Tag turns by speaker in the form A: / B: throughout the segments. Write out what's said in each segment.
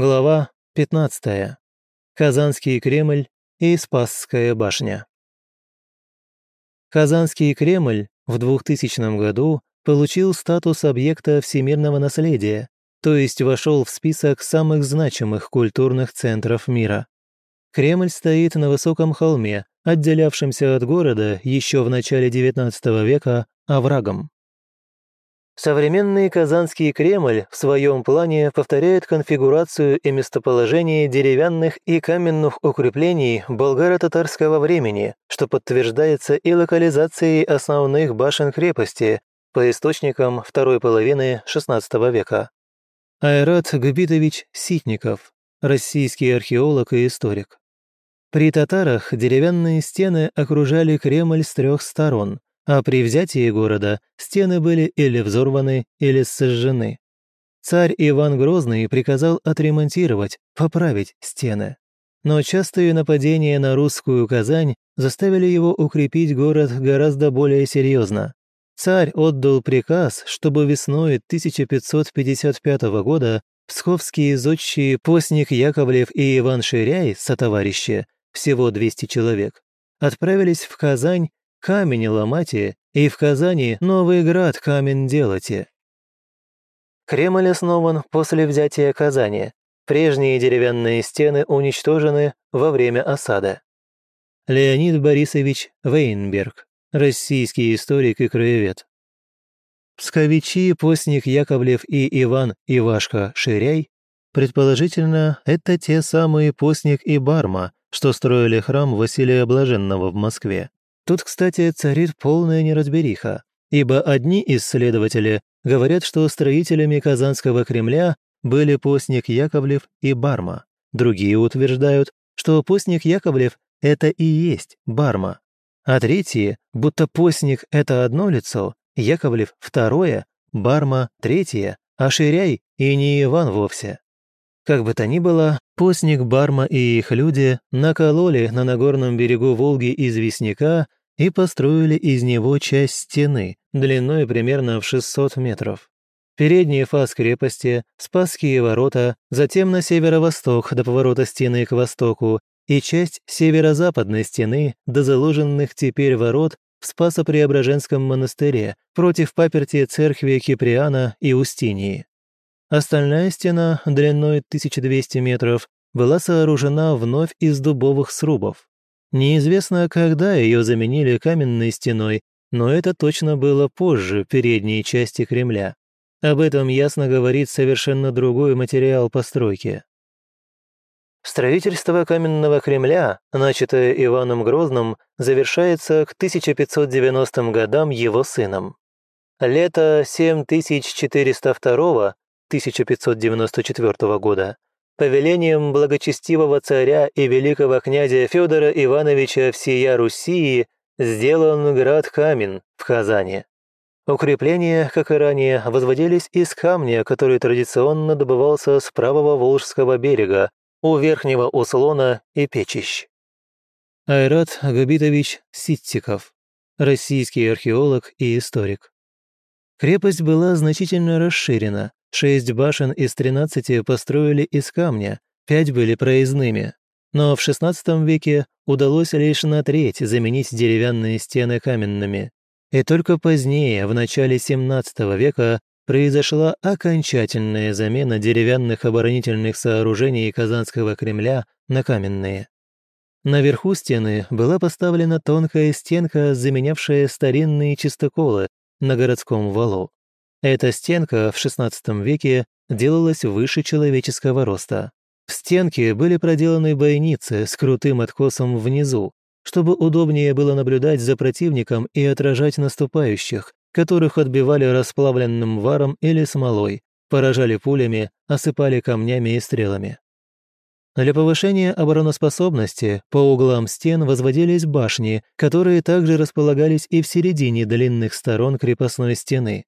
A: Глава 15. Казанский Кремль и Спасская башня. Казанский Кремль в 2000 году получил статус объекта всемирного наследия, то есть вошел в список самых значимых культурных центров мира. Кремль стоит на высоком холме, отделявшемся от города еще в начале XIX века оврагом. Современный Казанский Кремль в своем плане повторяет конфигурацию и местоположение деревянных и каменных укреплений болгаро-татарского времени, что подтверждается и локализацией основных башен крепости по источникам второй половины XVI века. Айрат Габитович Ситников, российский археолог и историк. При татарах деревянные стены окружали Кремль с трех сторон – а при взятии города стены были или взорваны, или сожжены. Царь Иван Грозный приказал отремонтировать, поправить стены. Но частые нападения на русскую Казань заставили его укрепить город гораздо более серьезно. Царь отдал приказ, чтобы весной 1555 года псковские зодчие Постник Яковлев и Иван Ширяй сотоварищи, всего 200 человек, отправились в Казань камень ломате и в Казани новый град камень делате. Кремль основан после взятия Казани. Прежние деревянные стены уничтожены во время осады. Леонид Борисович Вейнберг, российский историк и краевед. Псковичи, постник Яковлев и Иван Ивашка Ширяй, предположительно, это те самые постник и Барма, что строили храм Василия Блаженного в Москве. Тут, кстати, царит полная неразбериха, ибо одни исследователи говорят, что строителями Казанского Кремля были постник Яковлев и Барма. Другие утверждают, что постник Яковлев – это и есть Барма. А третьи, будто постник – это одно лицо, Яковлев – второе, Барма – третье, а Ширяй и не Иван вовсе. Как бы то ни было, постник Барма и их люди накололи на Нагорном берегу Волги известняка и построили из него часть стены, длиной примерно в 600 метров. Передний фас крепости, Спасские ворота, затем на северо-восток до поворота стены к востоку и часть северо-западной стены до заложенных теперь ворот в Спасо-Преображенском монастыре против паперти церкви Киприана и Устинии. Остальная стена, длиной 1200 метров, была сооружена вновь из дубовых срубов. Неизвестно, когда ее заменили каменной стеной, но это точно было позже передней части Кремля. Об этом ясно говорит совершенно другой материал постройки. Строительство каменного Кремля, начатое Иваном Грозным, завершается к 1590 годам его сыном. Лето 7402-1594 года повелением благочестивого царя и великого князя Федора Ивановича всея Руси сделан град Камен в Казани. Укрепления, как и ранее, возводились из камня, который традиционно добывался с правого Волжского берега, у верхнего услона и печищ. Айрат Габитович Ситтиков, российский археолог и историк. Крепость была значительно расширена, Шесть башен из тринадцати построили из камня, пять были проездными. Но в XVI веке удалось лишь на треть заменить деревянные стены каменными. И только позднее, в начале XVII века, произошла окончательная замена деревянных оборонительных сооружений Казанского Кремля на каменные. Наверху стены была поставлена тонкая стенка, заменявшая старинные чистоколы на городском валу. Эта стенка в XVI веке делалась выше человеческого роста. В стенке были проделаны бойницы с крутым откосом внизу, чтобы удобнее было наблюдать за противником и отражать наступающих, которых отбивали расплавленным варом или смолой, поражали пулями, осыпали камнями и стрелами. Для повышения обороноспособности по углам стен возводились башни, которые также располагались и в середине длинных сторон крепостной стены.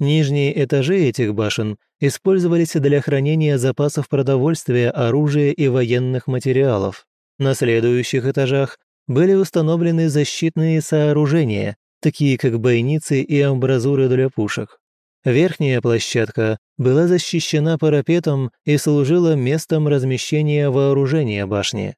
A: Нижние этажи этих башен использовались для хранения запасов продовольствия, оружия и военных материалов. На следующих этажах были установлены защитные сооружения, такие как бойницы и амбразуры для пушек. Верхняя площадка была защищена парапетом и служила местом размещения вооружения башни.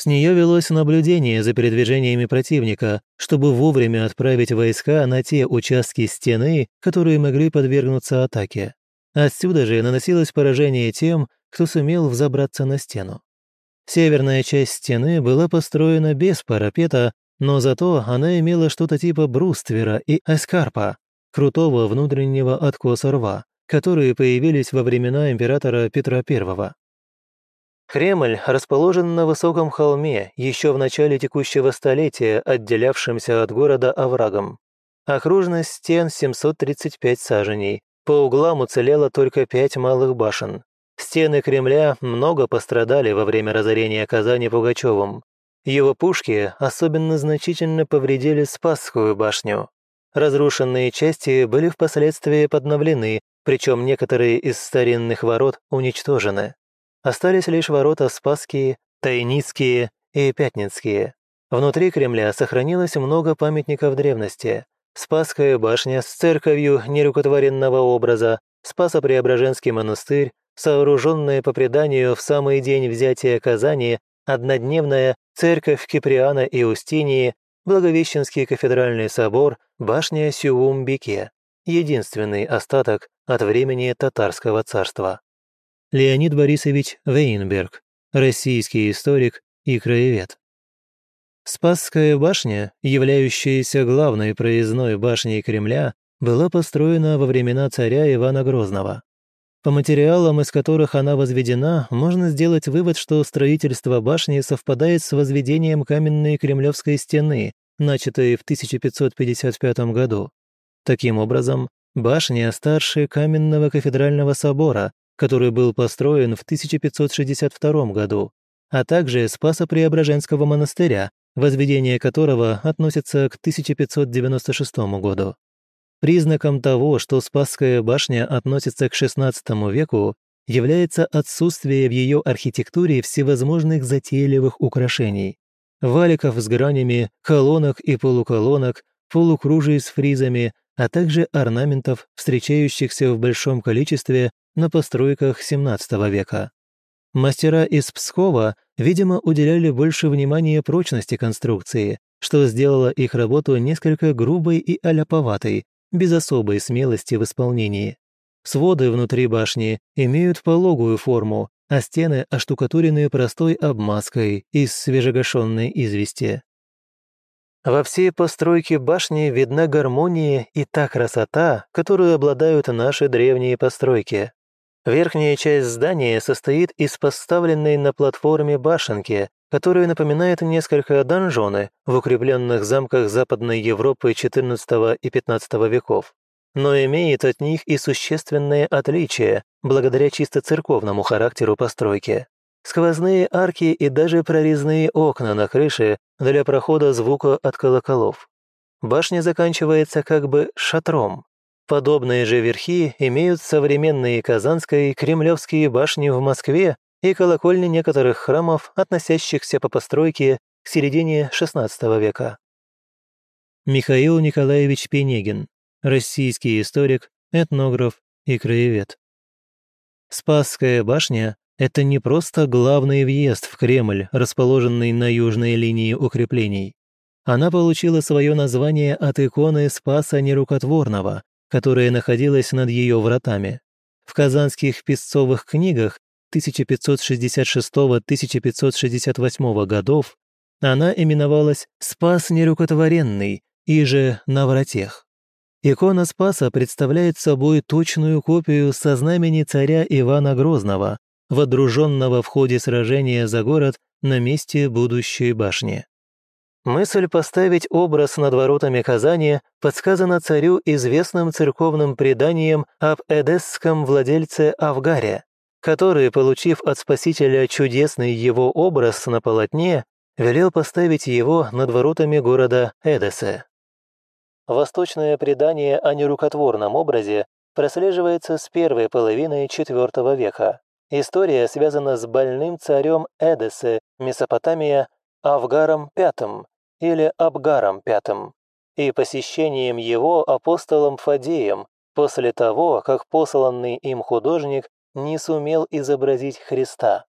A: С нее велось наблюдение за передвижениями противника, чтобы вовремя отправить войска на те участки стены, которые могли подвергнуться атаке. Отсюда же наносилось поражение тем, кто сумел взобраться на стену. Северная часть стены была построена без парапета, но зато она имела что-то типа бруствера и эскарпа, крутого внутреннего откоса рва, которые появились во времена императора Петра I. Кремль расположен на высоком холме, еще в начале текущего столетия, отделявшемся от города оврагом. Окружность стен 735 саженей, по углам уцелело только пять малых башен. Стены Кремля много пострадали во время разорения Казани Пугачевым. Его пушки особенно значительно повредили Спасскую башню. Разрушенные части были впоследствии подновлены, причем некоторые из старинных ворот уничтожены. Остались лишь ворота Спасские, Тайницкие и Пятницкие. Внутри Кремля сохранилось много памятников древности. Спасская башня с церковью нерукотворенного образа, Спасо-Преображенский монастырь, сооруженная по преданию в самый день взятия Казани, однодневная церковь Киприана и Устинии, Благовещенский кафедральный собор, башня Сюумбике, единственный остаток от времени татарского царства. Леонид Борисович Вейнберг, российский историк и краевед. Спасская башня, являющаяся главной проездной башней Кремля, была построена во времена царя Ивана Грозного. По материалам, из которых она возведена, можно сделать вывод, что строительство башни совпадает с возведением каменной Кремлевской стены, начатой в 1555 году. Таким образом, башня старше каменного кафедрального собора, который был построен в 1562 году, а также Спасо-Преображенского монастыря, возведение которого относится к 1596 году. Признаком того, что Спасская башня относится к XVI веку, является отсутствие в ее архитектуре всевозможных затейливых украшений. Валиков с гранями, колонок и полуколонок, полукружий с фризами, а также орнаментов, встречающихся в большом количестве на постройках XVII века. Мастера из Пскова, видимо, уделяли больше внимания прочности конструкции, что сделало их работу несколько грубой и аляповатой, без особой смелости в исполнении. Своды внутри башни имеют пологую форму, а стены оштукатурены простой обмазкой из свежегашенной извести. Во всей постройке башни видна гармония и та красота, которую обладают наши древние постройки. Верхняя часть здания состоит из поставленной на платформе башенки, которая напоминает несколько донжоны в укрепленных замках Западной Европы XIV и XV веков, но имеет от них и существенное отличие благодаря чисто церковному характеру постройки. Сквозные арки и даже прорезные окна на крыше для прохода звука от колоколов. Башня заканчивается как бы шатром, Подобные же верхи имеют современные Казанские и Кремлевские башни в Москве и колокольни некоторых храмов, относящихся по постройке к середине XVI века. Михаил Николаевич Пенегин, российский историк, этнограф и краевед. Спасская башня – это не просто главный въезд в Кремль, расположенный на южной линии укреплений. Она получила свое название от иконы Спаса Нерукотворного, которая находилась над ее вратами. В казанских песцовых книгах 1566-1568 годов она именовалась «Спас нерукотворенный» и же «На вратех». Икона Спаса представляет собой точную копию со знамени царя Ивана Грозного, водруженного в ходе сражения за город на месте будущей башни. Мысль поставить образ над воротами Казани подсказана царю известным церковным преданием об эдесском владельце Авгаре, который, получив от Спасителя чудесный его образ на полотне, велел поставить его над воротами города Эдессе. Восточное предание о нерукотворном образе прослеживается с первой половины IV века. История связана с больным царем Эдессе, Месопотамия, Авгаром V или Абгаром V и посещением его апостолом Фадеем, после того, как посланный им художник не сумел изобразить Христа.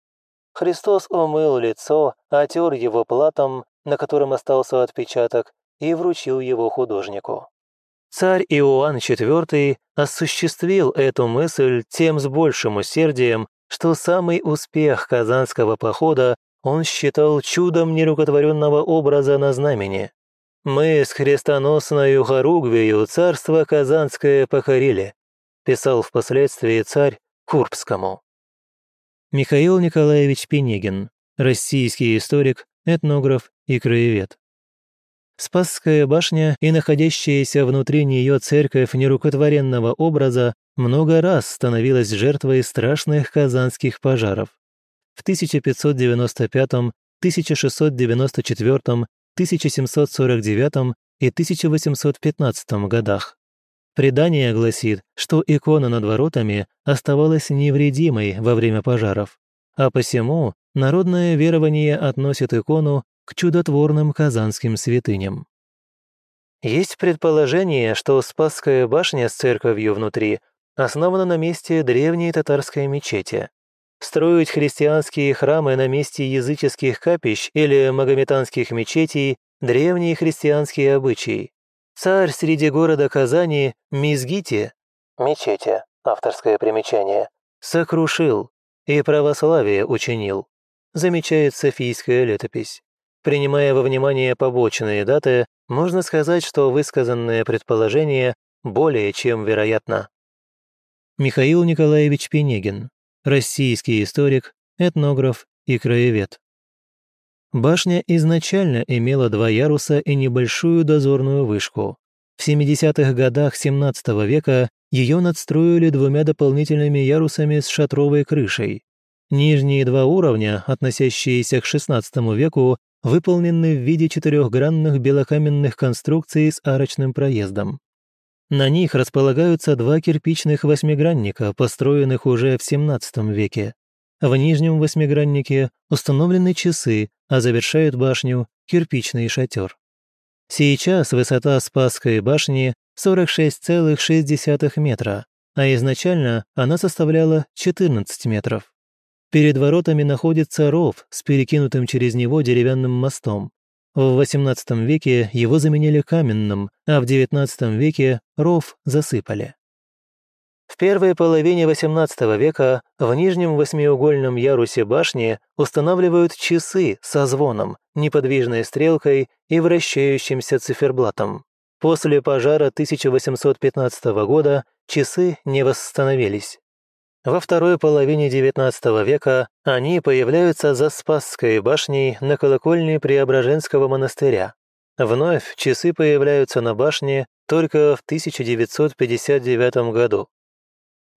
A: Христос умыл лицо, отер его платом, на котором остался отпечаток, и вручил его художнику. Царь Иоанн IV осуществил эту мысль тем с большим усердием, что самый успех Казанского похода он считал чудом нерукотворенного образа на знамени. «Мы с хрестоносною хоругвию царство Казанское покорили», писал впоследствии царь Курбскому. Михаил Николаевич Пенегин, российский историк, этнограф и краевед. Спасская башня и находящаяся внутри нее церковь нерукотворенного образа много раз становилась жертвой страшных казанских пожаров. В 1595, 1694, 1749 и 1815 годах. Предание гласит, что икона над воротами оставалась невредимой во время пожаров, а посему народное верование относит икону к чудотворным казанским святыням. Есть предположение, что Спасская башня с церковью внутри основана на месте древней татарской мечети. Строить христианские храмы на месте языческих капищ или магометанских мечетей – древний христианский обычай. Царь среди города Казани Мизгити мечети, авторское примечание, сокрушил и православие учинил, замечает Софийская летопись. Принимая во внимание побочные даты, можно сказать, что высказанное предположение более чем вероятно. Михаил Николаевич Пенегин, российский историк, этнограф и краевед. Башня изначально имела два яруса и небольшую дозорную вышку. В 70-х годах XVII века ее надстроили двумя дополнительными ярусами с шатровой крышей. Нижние два уровня, относящиеся к XVI веку, выполнены в виде четырехгранных белокаменных конструкций с арочным проездом. На них располагаются два кирпичных восьмигранника, построенных уже в XVII веке. В нижнем восьмиграннике установлены часы, а завершают башню кирпичный шатер. Сейчас высота Спасской башни 46,6 метра, а изначально она составляла 14 метров. Перед воротами находится ров с перекинутым через него деревянным мостом. В XVIII веке его заменили каменным, а в XIX веке ров засыпали. В первой половине XVIII века в нижнем восьмиугольном ярусе башни устанавливают часы со звоном, неподвижной стрелкой и вращающимся циферблатом. После пожара 1815 года часы не восстановились. Во второй половине XIX века они появляются за Спасской башней на колокольне Преображенского монастыря. Вновь часы появляются на башне только в 1959 году.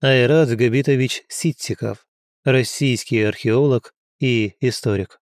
A: Айрат Габитович Ситсиков, российский археолог и историк.